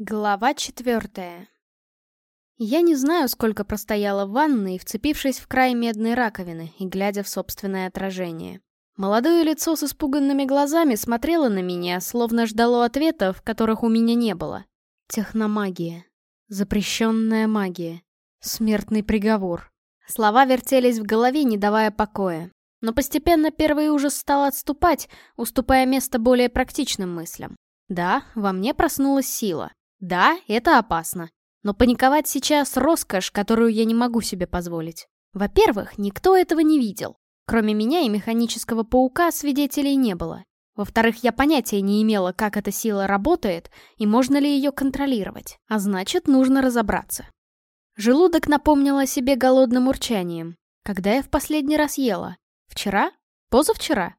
Глава четвертая. Я не знаю, сколько простояла в ванной, вцепившись в край медной раковины и глядя в собственное отражение. Молодое лицо с испуганными глазами смотрело на меня, словно ждало ответов, которых у меня не было. Техномагия. Запрещенная магия. Смертный приговор. Слова вертелись в голове, не давая покоя. Но постепенно первый ужас стал отступать, уступая место более практичным мыслям. Да, во мне проснулась сила. Да, это опасно. Но паниковать сейчас роскошь, которую я не могу себе позволить. Во-первых, никто этого не видел. Кроме меня и механического паука свидетелей не было. Во-вторых, я понятия не имела, как эта сила работает и можно ли ее контролировать. А значит, нужно разобраться. Желудок напомнил о себе голодным урчанием. Когда я в последний раз ела? Вчера? Позавчера?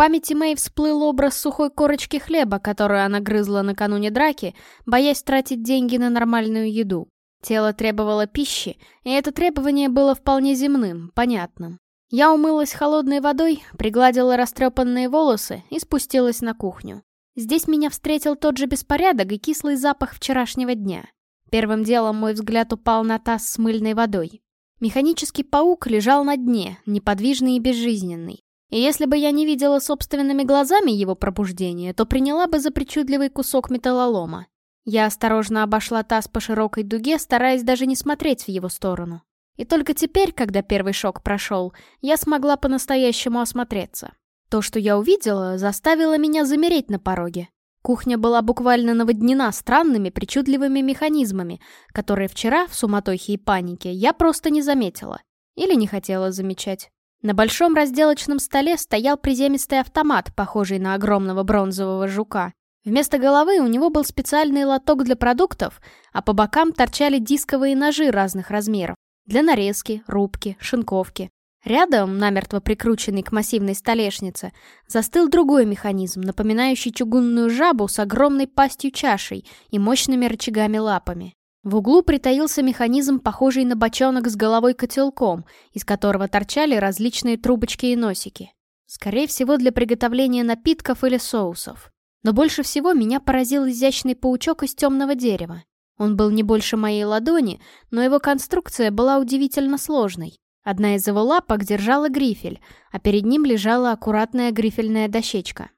Памяти Мэй всплыл образ сухой корочки хлеба, которую она грызла накануне драки, боясь тратить деньги на нормальную еду. Тело требовало пищи, и это требование было вполне земным, понятным. Я умылась холодной водой, пригладила растрепанные волосы и спустилась на кухню. Здесь меня встретил тот же беспорядок и кислый запах вчерашнего дня. Первым делом мой взгляд упал на таз с мыльной водой. Механический паук лежал на дне, неподвижный и безжизненный. И если бы я не видела собственными глазами его пробуждение, то приняла бы за причудливый кусок металлолома. Я осторожно обошла таз по широкой дуге, стараясь даже не смотреть в его сторону. И только теперь, когда первый шок прошел, я смогла по-настоящему осмотреться. То, что я увидела, заставило меня замереть на пороге. Кухня была буквально наводнена странными, причудливыми механизмами, которые вчера, в суматохе и панике, я просто не заметила. Или не хотела замечать. На большом разделочном столе стоял приземистый автомат, похожий на огромного бронзового жука. Вместо головы у него был специальный лоток для продуктов, а по бокам торчали дисковые ножи разных размеров. Для нарезки, рубки, шинковки. Рядом, намертво прикрученный к массивной столешнице, застыл другой механизм, напоминающий чугунную жабу с огромной пастью чашей и мощными рычагами-лапами. В углу притаился механизм, похожий на бочонок с головой-котелком, из которого торчали различные трубочки и носики. Скорее всего, для приготовления напитков или соусов. Но больше всего меня поразил изящный паучок из темного дерева. Он был не больше моей ладони, но его конструкция была удивительно сложной. Одна из его лапок держала грифель, а перед ним лежала аккуратная грифельная дощечка.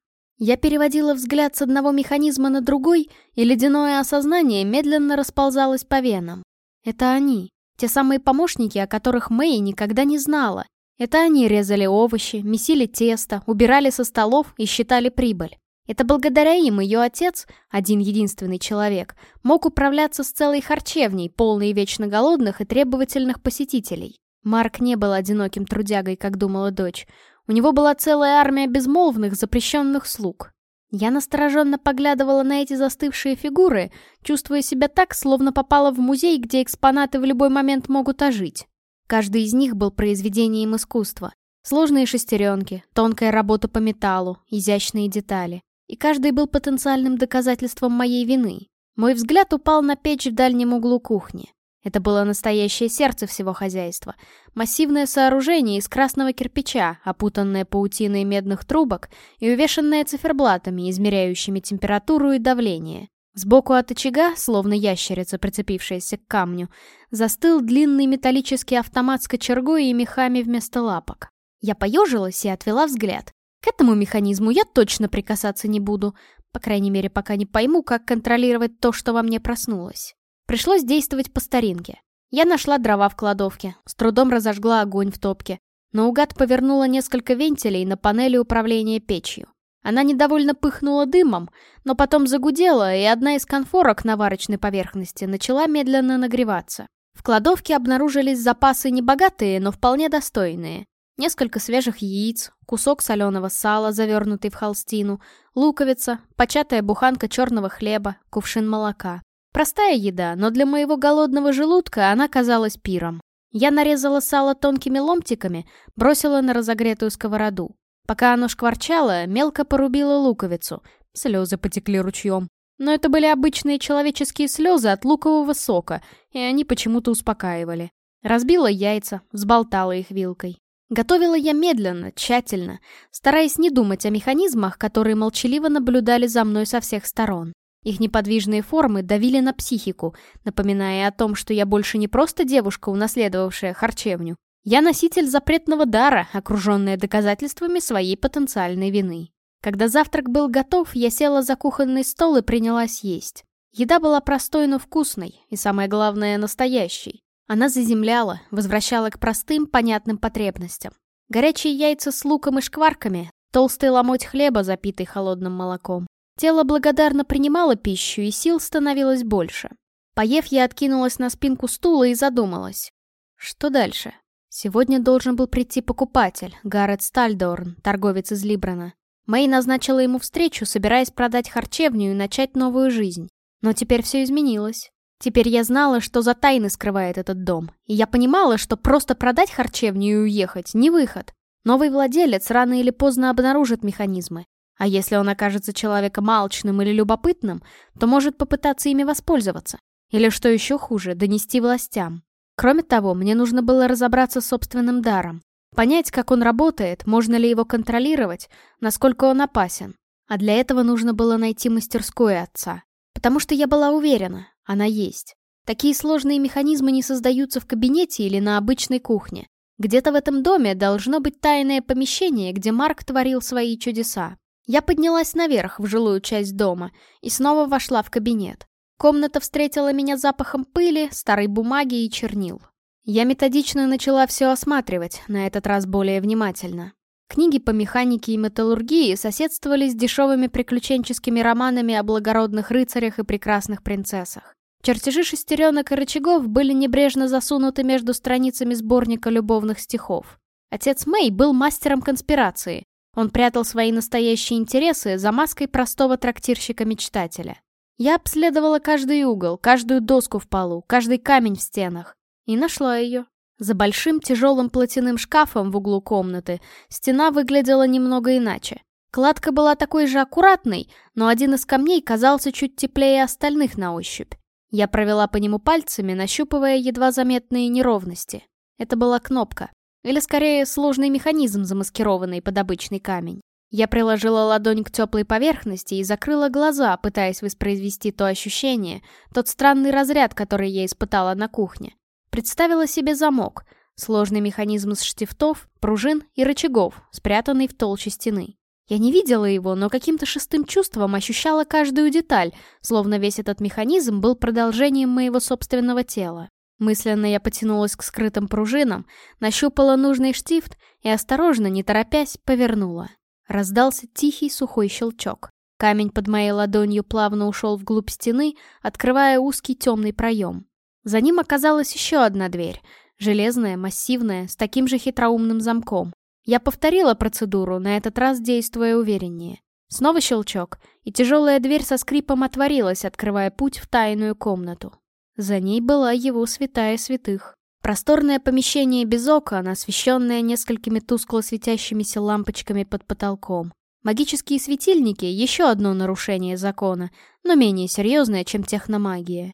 Я переводила взгляд с одного механизма на другой, и ледяное осознание медленно расползалось по венам. Это они, те самые помощники, о которых Мэй никогда не знала. Это они резали овощи, месили тесто, убирали со столов и считали прибыль. Это благодаря им ее отец, один единственный человек, мог управляться с целой харчевней, полной вечно голодных и требовательных посетителей. Марк не был одиноким трудягой, как думала дочь. У него была целая армия безмолвных, запрещенных слуг. Я настороженно поглядывала на эти застывшие фигуры, чувствуя себя так, словно попала в музей, где экспонаты в любой момент могут ожить. Каждый из них был произведением искусства. Сложные шестеренки, тонкая работа по металлу, изящные детали. И каждый был потенциальным доказательством моей вины. Мой взгляд упал на печь в дальнем углу кухни. Это было настоящее сердце всего хозяйства. Массивное сооружение из красного кирпича, опутанное паутиной медных трубок и увешанное циферблатами, измеряющими температуру и давление. Сбоку от очага, словно ящерица, прицепившаяся к камню, застыл длинный металлический автомат с кочергой и мехами вместо лапок. Я поежилась и отвела взгляд. К этому механизму я точно прикасаться не буду, по крайней мере, пока не пойму, как контролировать то, что во мне проснулось. Пришлось действовать по старинке. Я нашла дрова в кладовке, с трудом разожгла огонь в топке. Наугад повернула несколько вентилей на панели управления печью. Она недовольно пыхнула дымом, но потом загудела, и одна из конфорок на варочной поверхности начала медленно нагреваться. В кладовке обнаружились запасы небогатые, но вполне достойные. Несколько свежих яиц, кусок соленого сала, завернутый в холстину, луковица, початая буханка черного хлеба, кувшин молока. Простая еда, но для моего голодного желудка она казалась пиром. Я нарезала сало тонкими ломтиками, бросила на разогретую сковороду. Пока оно шкварчало, мелко порубила луковицу. Слезы потекли ручьем. Но это были обычные человеческие слезы от лукового сока, и они почему-то успокаивали. Разбила яйца, взболтала их вилкой. Готовила я медленно, тщательно, стараясь не думать о механизмах, которые молчаливо наблюдали за мной со всех сторон. Их неподвижные формы давили на психику, напоминая о том, что я больше не просто девушка, унаследовавшая харчевню. Я носитель запретного дара, окруженная доказательствами своей потенциальной вины. Когда завтрак был готов, я села за кухонный стол и принялась есть. Еда была простой, но вкусной, и самое главное, настоящей. Она заземляла, возвращала к простым, понятным потребностям. Горячие яйца с луком и шкварками, толстый ломоть хлеба, запитый холодным молоком. Тело благодарно принимало пищу, и сил становилось больше. Поев, я откинулась на спинку стула и задумалась. Что дальше? Сегодня должен был прийти покупатель, Гаррет Стальдорн, торговец из Либрана. Мэй назначила ему встречу, собираясь продать харчевню и начать новую жизнь. Но теперь все изменилось. Теперь я знала, что за тайны скрывает этот дом. И я понимала, что просто продать харчевню и уехать — не выход. Новый владелец рано или поздно обнаружит механизмы. А если он окажется человеком алчным или любопытным, то может попытаться ими воспользоваться. Или, что еще хуже, донести властям. Кроме того, мне нужно было разобраться с собственным даром. Понять, как он работает, можно ли его контролировать, насколько он опасен. А для этого нужно было найти мастерскую отца. Потому что я была уверена, она есть. Такие сложные механизмы не создаются в кабинете или на обычной кухне. Где-то в этом доме должно быть тайное помещение, где Марк творил свои чудеса. Я поднялась наверх, в жилую часть дома, и снова вошла в кабинет. Комната встретила меня запахом пыли, старой бумаги и чернил. Я методично начала все осматривать, на этот раз более внимательно. Книги по механике и металлургии соседствовали с дешевыми приключенческими романами о благородных рыцарях и прекрасных принцессах. Чертежи шестеренок и рычагов были небрежно засунуты между страницами сборника любовных стихов. Отец Мэй был мастером конспирации. Он прятал свои настоящие интересы за маской простого трактирщика-мечтателя. Я обследовала каждый угол, каждую доску в полу, каждый камень в стенах. И нашла ее. За большим тяжелым платяным шкафом в углу комнаты стена выглядела немного иначе. Кладка была такой же аккуратной, но один из камней казался чуть теплее остальных на ощупь. Я провела по нему пальцами, нащупывая едва заметные неровности. Это была кнопка. Или скорее сложный механизм, замаскированный под обычный камень. Я приложила ладонь к теплой поверхности и закрыла глаза, пытаясь воспроизвести то ощущение, тот странный разряд, который я испытала на кухне. Представила себе замок, сложный механизм из штифтов, пружин и рычагов, спрятанный в толще стены. Я не видела его, но каким-то шестым чувством ощущала каждую деталь, словно весь этот механизм был продолжением моего собственного тела. Мысленно я потянулась к скрытым пружинам, нащупала нужный штифт и осторожно, не торопясь, повернула. Раздался тихий сухой щелчок. Камень под моей ладонью плавно ушел вглубь стены, открывая узкий темный проем. За ним оказалась еще одна дверь, железная, массивная, с таким же хитроумным замком. Я повторила процедуру, на этот раз действуя увереннее. Снова щелчок, и тяжелая дверь со скрипом отворилась, открывая путь в тайную комнату. За ней была его святая святых. Просторное помещение без окон, освещенное несколькими тускло светящимися лампочками под потолком. Магические светильники — еще одно нарушение закона, но менее серьезное, чем техномагия.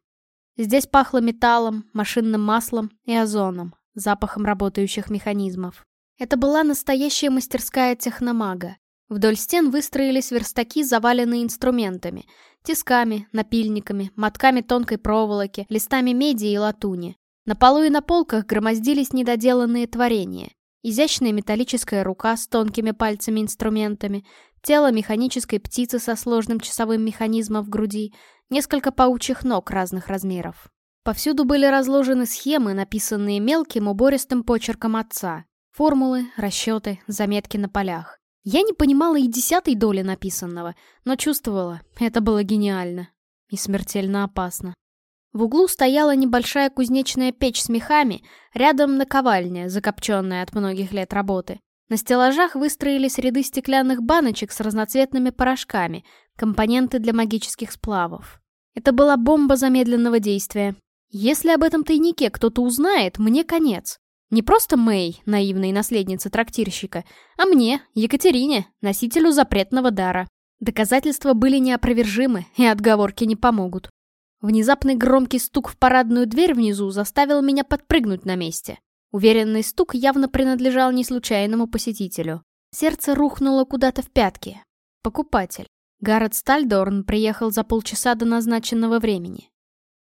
Здесь пахло металлом, машинным маслом и озоном, запахом работающих механизмов. Это была настоящая мастерская техномага. Вдоль стен выстроились верстаки, заваленные инструментами, тисками, напильниками, мотками тонкой проволоки, листами меди и латуни. На полу и на полках громоздились недоделанные творения. Изящная металлическая рука с тонкими пальцами-инструментами, тело механической птицы со сложным часовым механизмом в груди, несколько паучьих ног разных размеров. Повсюду были разложены схемы, написанные мелким убористым почерком отца. Формулы, расчеты, заметки на полях. Я не понимала и десятой доли написанного, но чувствовала, это было гениально. И смертельно опасно. В углу стояла небольшая кузнечная печь с мехами, рядом наковальня, закопченная от многих лет работы. На стеллажах выстроились ряды стеклянных баночек с разноцветными порошками, компоненты для магических сплавов. Это была бомба замедленного действия. Если об этом тайнике кто-то узнает, мне конец. Не просто Мэй, наивной наследнице трактирщика, а мне, Екатерине, носителю запретного дара. Доказательства были неопровержимы, и отговорки не помогут. Внезапный громкий стук в парадную дверь внизу заставил меня подпрыгнуть на месте. Уверенный стук явно принадлежал не случайному посетителю. Сердце рухнуло куда-то в пятки. Покупатель. Гаррет Стальдорн приехал за полчаса до назначенного времени.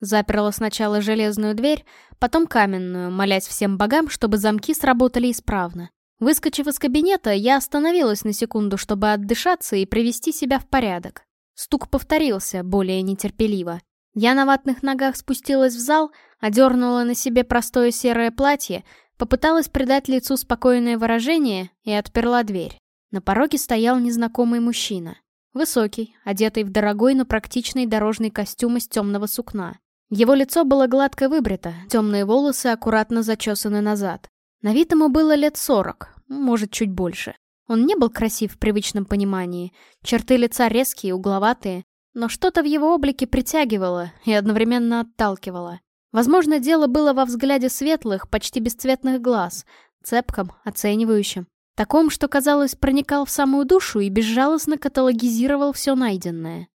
Заперла сначала железную дверь, потом каменную, молясь всем богам, чтобы замки сработали исправно. Выскочив из кабинета, я остановилась на секунду, чтобы отдышаться и привести себя в порядок. Стук повторился, более нетерпеливо. Я на ватных ногах спустилась в зал, одернула на себе простое серое платье, попыталась придать лицу спокойное выражение и отперла дверь. На пороге стоял незнакомый мужчина. Высокий, одетый в дорогой, но практичный дорожный костюм из темного сукна. Его лицо было гладко выбрито, темные волосы аккуратно зачесаны назад. На вид ему было лет сорок, может, чуть больше. Он не был красив в привычном понимании, черты лица резкие, угловатые, но что-то в его облике притягивало и одновременно отталкивало. Возможно, дело было во взгляде светлых, почти бесцветных глаз, цепком, оценивающем, таком, что, казалось, проникал в самую душу и безжалостно каталогизировал все найденное.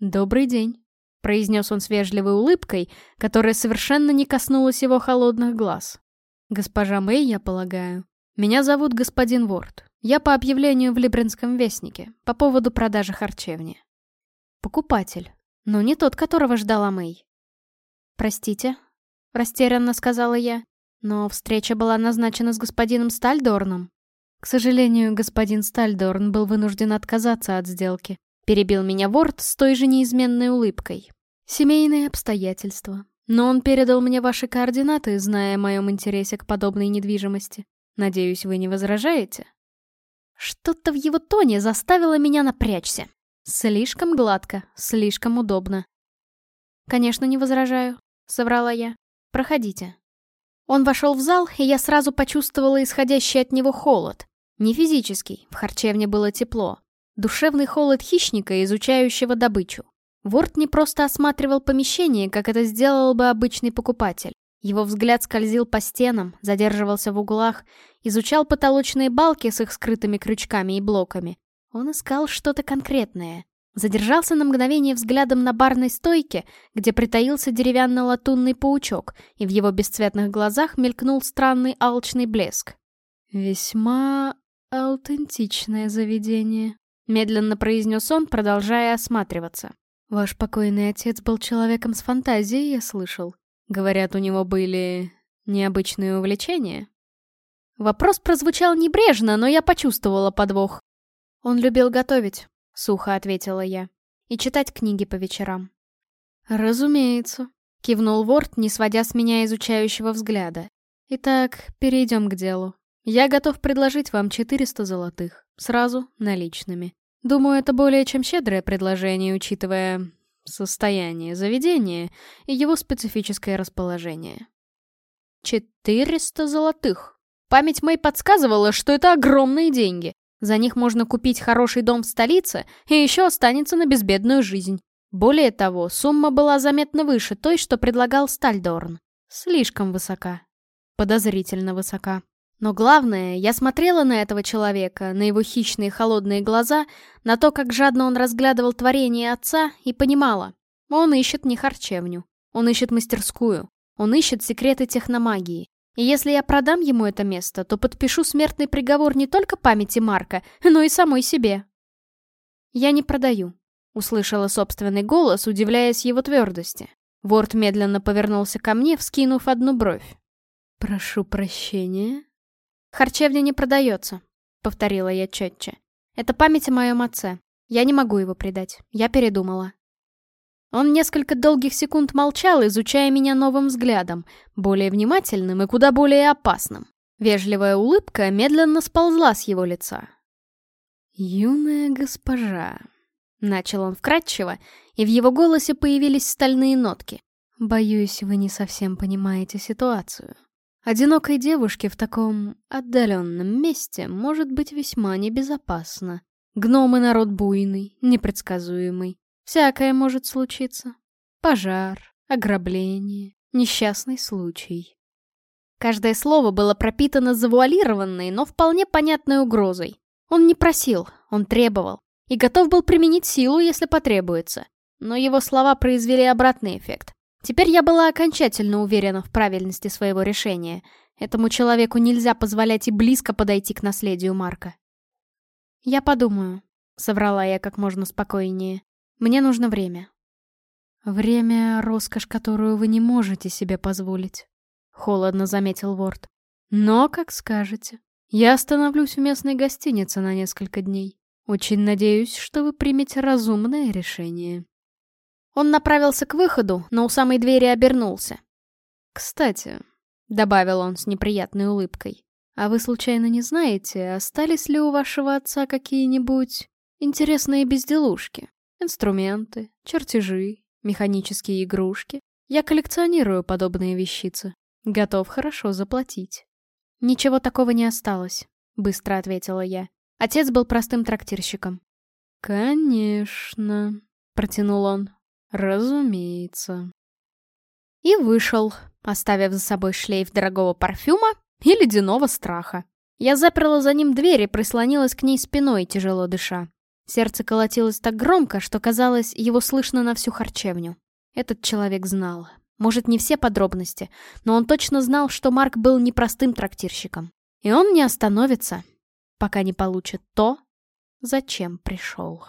«Добрый день», — произнес он с вежливой улыбкой, которая совершенно не коснулась его холодных глаз. «Госпожа Мэй, я полагаю. Меня зовут господин Ворд. Я по объявлению в Либринском вестнике, по поводу продажи харчевни». «Покупатель. Но не тот, которого ждала Мэй». «Простите», — растерянно сказала я, «но встреча была назначена с господином Стальдорном». К сожалению, господин Стальдорн был вынужден отказаться от сделки. Перебил меня Ворд с той же неизменной улыбкой. Семейные обстоятельства. Но он передал мне ваши координаты, зная о моем интересе к подобной недвижимости. Надеюсь, вы не возражаете? Что-то в его тоне заставило меня напрячься. Слишком гладко, слишком удобно. «Конечно, не возражаю», — соврала я. «Проходите». Он вошел в зал, и я сразу почувствовала исходящий от него холод. Не физический, в харчевне было тепло. Душевный холод хищника, изучающего добычу. Ворд не просто осматривал помещение, как это сделал бы обычный покупатель. Его взгляд скользил по стенам, задерживался в углах, изучал потолочные балки с их скрытыми крючками и блоками. Он искал что-то конкретное. Задержался на мгновение взглядом на барной стойке, где притаился деревянно-латунный паучок, и в его бесцветных глазах мелькнул странный алчный блеск. «Весьма аутентичное заведение», — медленно произнес он, продолжая осматриваться. «Ваш покойный отец был человеком с фантазией, я слышал. Говорят, у него были необычные увлечения?» Вопрос прозвучал небрежно, но я почувствовала подвох. Он любил готовить. — сухо ответила я. «И читать книги по вечерам». «Разумеется», — кивнул Ворд, не сводя с меня изучающего взгляда. «Итак, перейдем к делу. Я готов предложить вам 400 золотых. Сразу, наличными. Думаю, это более чем щедрое предложение, учитывая состояние заведения и его специфическое расположение». «400 золотых», Память Мэй подсказывала, что это огромные деньги. За них можно купить хороший дом в столице и еще останется на безбедную жизнь. Более того, сумма была заметно выше той, что предлагал Стальдорн. Слишком высока. Подозрительно высока. Но главное, я смотрела на этого человека, на его хищные холодные глаза, на то, как жадно он разглядывал творение отца, и понимала. Он ищет не харчевню. Он ищет мастерскую. Он ищет секреты техномагии. И если я продам ему это место, то подпишу смертный приговор не только памяти Марка, но и самой себе. Я не продаю. Услышала собственный голос, удивляясь его твердости. Ворд медленно повернулся ко мне, вскинув одну бровь. «Прошу прощения». «Харчевня не продается», — повторила я четче. «Это память о моем отце. Я не могу его предать. Я передумала». Он несколько долгих секунд молчал, изучая меня новым взглядом, более внимательным и куда более опасным. Вежливая улыбка медленно сползла с его лица. «Юная госпожа», — начал он вкратчиво, и в его голосе появились стальные нотки. «Боюсь, вы не совсем понимаете ситуацию. Одинокой девушке в таком отдаленном месте может быть весьма небезопасно. Гномы народ буйный, непредсказуемый. Всякое может случиться. Пожар, ограбление, несчастный случай. Каждое слово было пропитано завуалированной, но вполне понятной угрозой. Он не просил, он требовал. И готов был применить силу, если потребуется. Но его слова произвели обратный эффект. Теперь я была окончательно уверена в правильности своего решения. Этому человеку нельзя позволять и близко подойти к наследию Марка. «Я подумаю», — соврала я как можно спокойнее. «Мне нужно время». «Время — роскошь, которую вы не можете себе позволить», — холодно заметил Ворд. «Но, как скажете, я остановлюсь в местной гостинице на несколько дней. Очень надеюсь, что вы примете разумное решение». Он направился к выходу, но у самой двери обернулся. «Кстати», — добавил он с неприятной улыбкой, «а вы случайно не знаете, остались ли у вашего отца какие-нибудь интересные безделушки? Инструменты, чертежи, механические игрушки? Я коллекционирую подобные вещицы. Готов хорошо заплатить». «Ничего такого не осталось», — быстро ответила я. Отец был простым трактирщиком. «Конечно», — протянул он. «Разумеется». И вышел, оставив за собой шлейф дорогого парфюма и ледяного страха. Я заперла за ним дверь и прислонилась к ней спиной, тяжело дыша. Сердце колотилось так громко, что казалось, его слышно на всю харчевню. Этот человек знал. Может, не все подробности, но он точно знал, что Марк был непростым трактирщиком. И он не остановится, пока не получит то, зачем пришел.